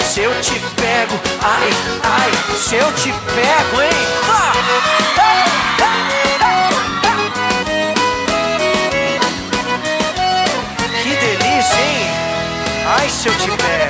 Se eu te pego, ai, ai, se eu te pego, hein? Ah! Que delícia, hein? Ai, se eu te pego.